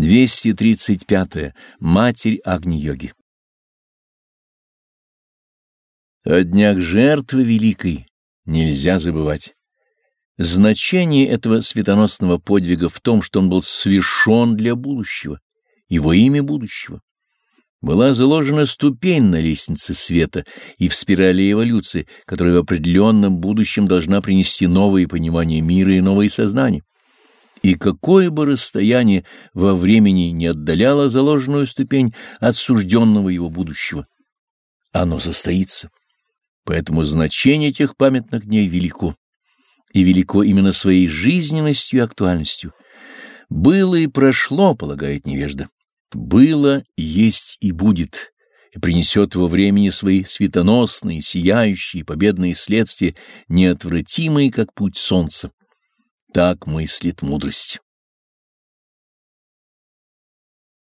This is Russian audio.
235. -е. Матерь Агни-йоги О днях жертвы великой нельзя забывать. Значение этого светоносного подвига в том, что он был совершен для будущего и во имя будущего. Была заложена ступень на лестнице света и в спирали эволюции, которая в определенном будущем должна принести новые понимания мира и новые сознания. И какое бы расстояние во времени не отдаляло заложенную ступень от сужденного его будущего, оно состоится. Поэтому значение этих памятных дней велико и велико именно своей жизненностью и актуальностью. Было и прошло, полагает невежда. Было, есть и будет, и принесет во времени свои светоносные, сияющие, победные следствия, неотвратимые, как путь солнца. Так мыслит мудрость.